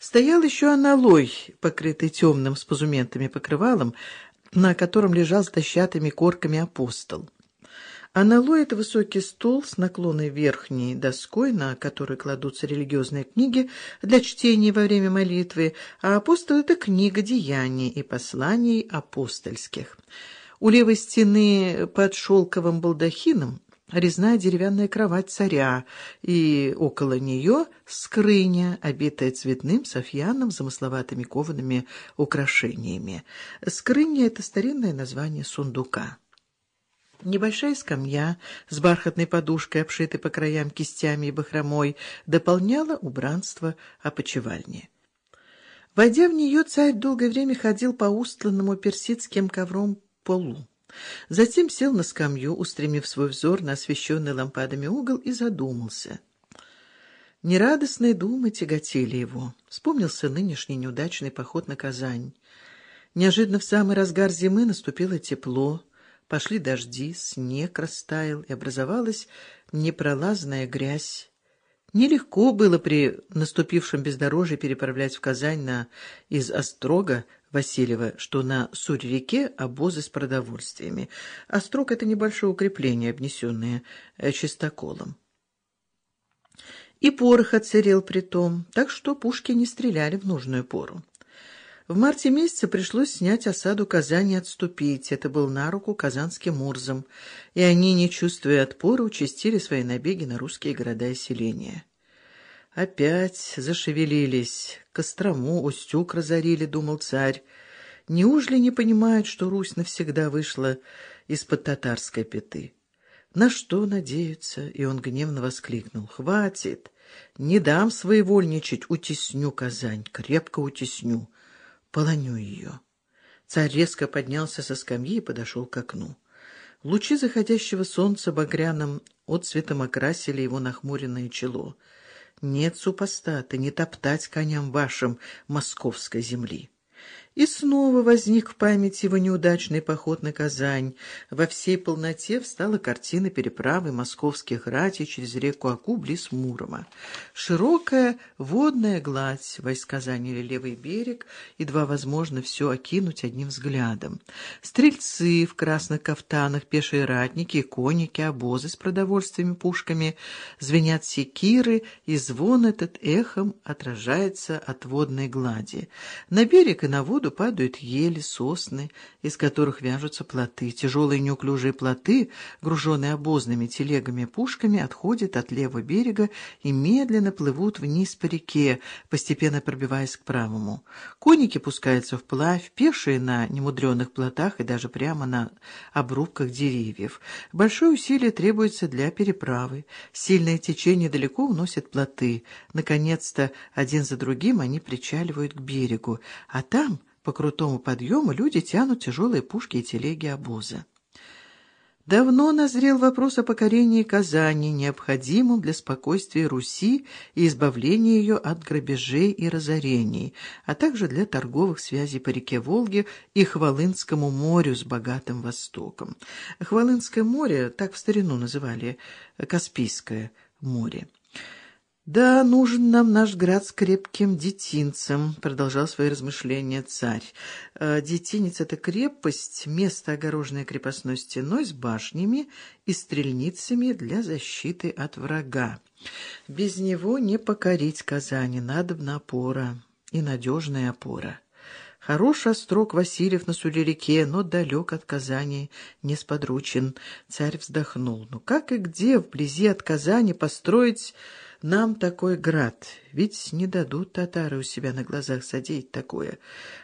Стоял еще аналой, покрытый темным с позументами покрывалом, на котором лежал с дощатыми корками апостол. Аналой — это высокий стол с наклонной верхней доской, на которой кладутся религиозные книги для чтения во время молитвы, а апостол — это книга деяний и посланий апостольских. У левой стены под шелковым балдахином резная деревянная кровать царя, и около нее скрыня, обитая цветным софьяном замысловатыми коваными украшениями. Скрыня — это старинное название сундука. Небольшая скамья с бархатной подушкой, обшитой по краям кистями и бахромой, дополняла убранство опочивальни. Войдя в нее, царь долгое время ходил по устланному персидским ковром полу. Затем сел на скамью, устремив свой взор на освещенный лампадами угол, и задумался. Нерадостные думы тяготили его. Вспомнился нынешний неудачный поход на Казань. Неожиданно в самый разгар зимы наступило тепло, пошли дожди, снег растаял, и образовалась непролазная грязь. Нелегко было при наступившем бездорожье переправлять в Казань на из Острога Васильева, что на Сурь-реке обозы с продовольствиями. Острог — это небольшое укрепление, обнесенное э, чистоколом. И порох отсырел при том, так что пушки не стреляли в нужную пору. В марте месяце пришлось снять осаду Казани и отступить. Это был на руку казанским мурзам, и они, не чувствуя отпора, участили свои набеги на русские города и селения. Опять зашевелились, Кострому, Устюг разорили, думал царь. Неужели не понимают, что Русь навсегда вышла из-под татарской пяты? На что надеются? И он гневно воскликнул. Хватит! Не дам своевольничать, утесню Казань, крепко утесню, полоню ее. Царь резко поднялся со скамьи и подошел к окну. Лучи заходящего солнца багряным отцветом окрасили его нахмуренное чело. Нет, супостаты, не топтать коням вашим московской земли. И снова возник в памяти его неудачный поход на Казань. Во всей полноте встала картина переправы московских ратей через реку Аку близ Мурома. Широкая водная гладь, войска заняли левый берег, едва возможно все окинуть одним взглядом. Стрельцы в красных кафтанах, пешие ратники, конники, обозы с продовольствиями, пушками, звенят секиры, и звон этот эхом отражается от водной глади. На берег и на воду воду падают ели, сосны, из которых вяжутся плоты. Тяжелые неуклюжие плоты, груженные обозными телегами пушками, отходят от левого берега и медленно плывут вниз по реке, постепенно пробиваясь к правому. Конники пускаются вплавь, пешие на немудреных плотах и даже прямо на обрубках деревьев. Большое усилие требуется для переправы. Сильное течение далеко уносит плоты. Наконец-то, один за другим они причаливают к берегу, а там по крутому подъему люди тянут тяжелые пушки и телеги обоза. Давно назрел вопрос о покорении Казани, необходимым для спокойствия Руси и избавления ее от грабежей и разорений, а также для торговых связей по реке Волге и Хвалынскому морю с богатым Востоком. Хвалынское море, так в старину называли Каспийское море. «Да, нужен нам наш град с крепким детинцем», — продолжал свои размышления царь. «Э, «Детинец — это крепость, место, огороженное крепостной стеной с башнями и стрельницами для защиты от врага. Без него не покорить Казани, надобна опора и надежная опора». Хорош острог Васильев на Сули-реке, но далек от Казани, несподручен. Царь вздохнул. Ну как и где вблизи от Казани построить нам такой град, ведь не дадут татары у себя на глазах садить такое,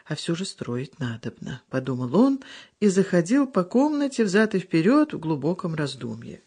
а все же строить надобно, — подумал он и заходил по комнате взад и вперед в глубоком раздумье.